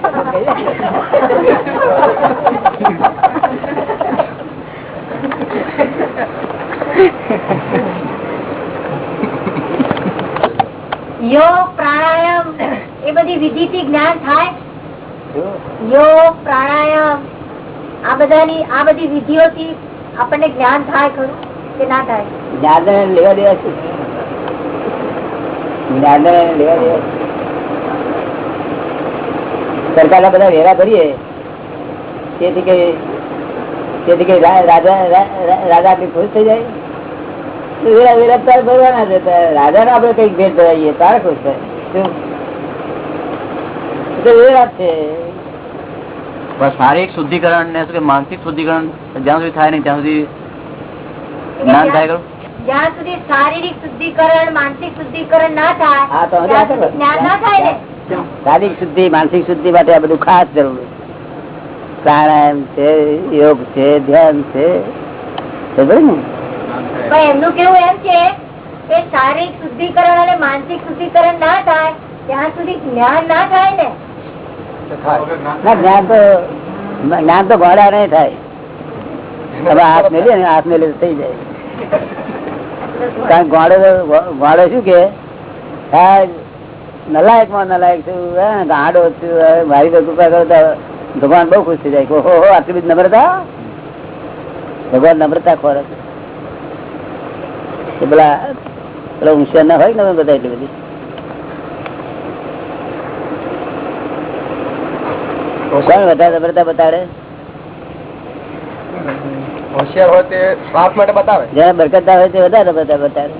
યોગ, પ્રાણાયામ, એ બધી વિધિ થી જ્ઞાન થાય? યોગ, પ્રાણાયામ, આ બધાની, આ બધી વિધિઓથી આપણને જ્ઞાન થાય ખરું કે ના થાય? જ્ઞાન લેવા દેવા છે. જ્ઞાન લેવા દેવા સરકારના બધા વેરા ભરીએ તેથી કે તેથી કે રાજા રાજા ખુશ થઈ જાય. વેરા વેરા તારે ભરવાના છે રાજા ને આપડે કંઈક ભેટ ભરાઈએ તારે ખુશ થાય. વેરા છે. શારીરિક શુદ્ધિકરણ ને શું કે માનસિક શુદ્ધિકરણ જ્યાં સુધી થાય નહીં ત્યાં સુધી જ્ઞાન થાય જ્યાં સુધી શારીરિક શુદ્ધિકરણ માનસિક શુદ્ધિકરણ ના થાય જ્ઞાન ના થાય ને? શારીરિક શુદ્ધિ માનસિક શુદ્ધિ માટે આ બધું ખાસ જરૂર પ્રાણાયામ છે યોગ છે ધ્યાન છે એમનું કેવું એમ છે કે શારીરિક શુદ્ધિકરણ અને માનસિક શુદ્ધિકરણ ના થાય ત્યાં સુધી જ્ઞાન ના થાય ને? જ્ઞાન તો જ્ઞાન તો ઘોડા નહીં થાય. હવે હાથ મેળવી ને હાથ મેલી થઈ જાય. કારણ ઘોડો ઘોડો શું કે? નલાયકમાં નલાયક છું ગાડો છું મારી કૃપા કરો તો ભગવાન બહુ ખુશ થઈ જાય. ઓહો આટલી બધી નમ્રતા? ભગવાન નમ્રતા ખોર પેલા પેલા હોશિયાર ના હોય ને બધા એટલી બધી? કોણ વધારે નમ્રતા બતાડે? હોશિયાર હોય તે શ્વાસ માટે બતાવે. જેને બરકતદાર હોય તે વધારે નમ્રતા બતાડે.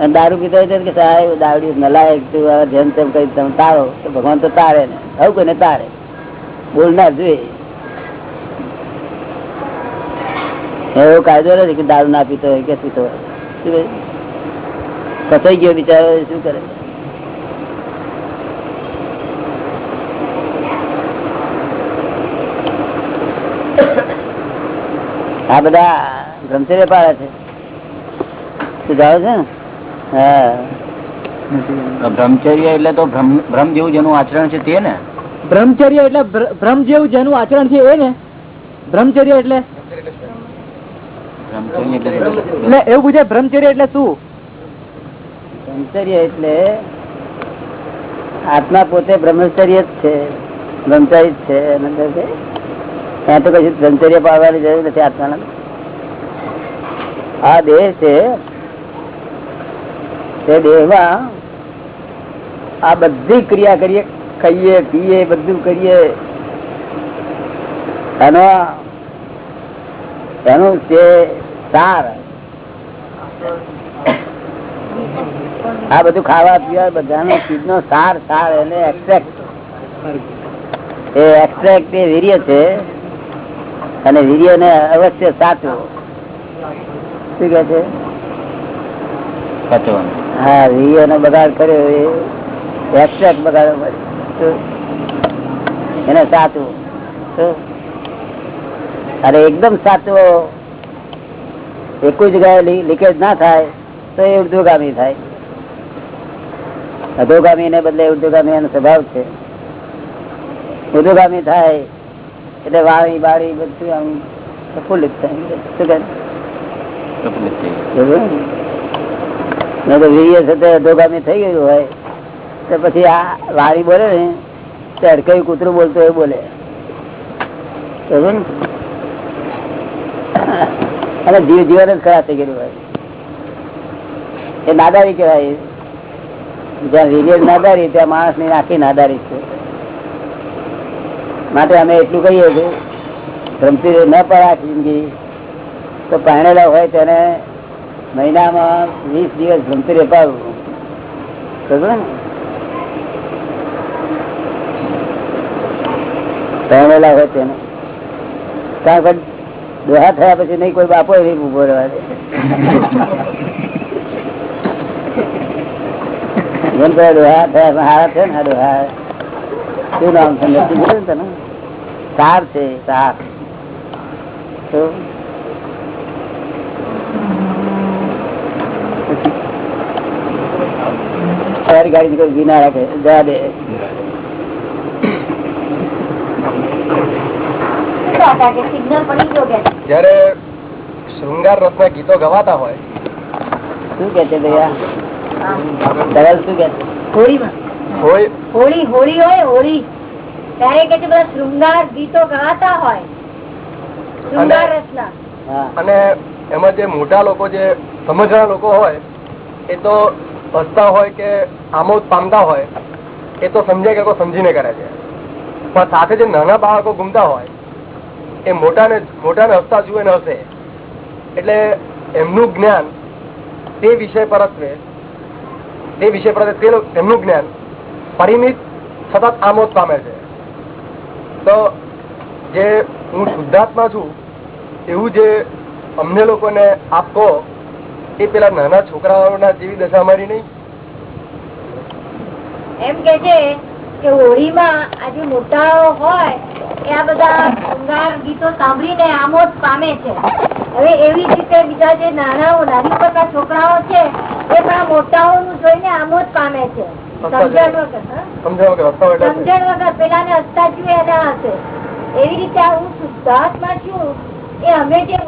અને દારૂ પીતો હોય કે સાહેબ દાવડી નલાયક તું જેમ તેમ કઈ તમે તારો. તો ભગવાન તો તારે ને. આવું કોઈને તારે? બોલનાર જોઈએ. એવો કાયદો નથી કે દારૂ ના પીતો હોય કે પીતો હોય? ફસાઈ ગયો બિચારો શું કરે? આ બધા ગમશે પાડે છે. શું જાણો છે? ને બ્રહ્મચર્ય એટલે તો ભ્રમ જેવું જેનું આચરણ છે તે ને? બ્રહ્મચર્ય એટલે ભ્ર- ભ્રમ જેવું જેનું આચરણ છે એ ને? બ્રહ્મચર્ય એટલે? એટલે એવું પૂછે બ્રહ્મચર્ય એટલે શું? બ્રહ્મચર્ય એટલે આત્મા પોતે બ્રહ્મચર્ય જ છે બ્રહ્મચારી જ છે ત્યાં તો કશું બ્રહ્મચર્ય પાડવાની જરૂર નથી આત્માના. આ દેહ છે તે દેહમાં આ બધી ક્રિયા કરીએ, ખાઈએ, પીએ, બધું કરીએ. અને એનું જે સાર. આ બધું ખાવા પીવા બધાનો ચીજ નો સાર સાર એને એક્સ્ટ્રેક્ટ એ એક્સ્ટ્રેક્ટ એ વીર્ય છે. અને વીર્ય ને અવશ્ય સાચવો. શું કે છે? હા વીર્ય નો બગાડ કર્યો એ એક્સટ્રેક્ટ એને શું? એકદમ સાચવો. એક જગ્યાએ લીકેજ ના થાય તો એ ઉર્ધ્વગામી થાય. અધોગામી ને બદલે ઉર્ધ્વગામી એનો સ્વભાવ છે. ઉર્ધ્વગામી થાય એટલે વાળી બાળી બધું આમ પ્રફુલ્લિત થાય. શું કહે? પ્રફુલ્લિત થઈ અધોગામી થઈ ગયું હોય, તો પછી આ વાળી બોલે ને અડકયું કૂતરું બોલતો એ બોલે? અને જીવ જીવન જ ખરાબ થઈ ગયેલું હોય. એ નાદારી કહેવાય. જ્યાં વીર્ય નાદારી, ત્યાં માણસની આખી નાદારી છે. માટે અમે એટલું કહીએ છીએ ભ્રમતી ન પડે જિંદગી. તો પહેણેલા હોય તેને મહિનામાં વીસ દિવસ ગમતી રેપાવું સમજો હોય તેને. કારણ કે દોહા થયા પછી નહીં કોઈ બાપો નહીં ઊભો રહેવા દે. દોહા થયા હારા છે ને દોહા. શું નામ છે? તને? સાર છે, સાર. શું ગાડી કોઈ વિના રાખે જવા દે સિગ્નલ પડી ગયો કે જયારે શૃંગાર રસના ગીતો ગવાતા હોય. શું કે છે ભૈયા? શું કે છે? હોળી. હોળી હોય હોળી. ત્યારે કે છે બધા શૃંગાર ગીતો ગાતા હોય. શૃંગાર અને એમાં જે મોટા લોકો જે સમજણા લોકો હોય એ તો હસતા હોય કે આમોદ પામતા હોય, એ તો સમજાય કે સમજીને કરે છે. પણ સાથે જે નાના બાળકો ઘૂમતા હોય, એ મોટાને મોટાને હસતા જુએ ને હશે એટલે એમનું જ્ઞાન તે વિષય પરત્વે તે વિષય પરત્વે તે એમનું જ્ઞાન પરિમિત સતત આમોદ પામે છે. તો જે હું શુદ્ધાત્મા છું, એવું જે અમને લોકોને આપ કહો એ પેલા નાના છોકરાઓના જેવી દશા મારી નહીં? એમ કે છે કે હોળીમાં આ જે મોટાઓ હોય એ આ બધા શૃંગાર ગીતો સાંભળીને આમોદ પામે છે. હવે એવી જ રીતે બીજા જે નાનાઓ નાની ઉંમરના છોકરાઓ છે એ પણ મોટાઓ મોટાઓનું જોઈને આમોદ પામે છે. સમજણ વગર. કે સમજણ વગર પેલાને હસતા જુએ એના હશે એવી રીતે હું શુદ્ધાત્મા છું એ અમે જે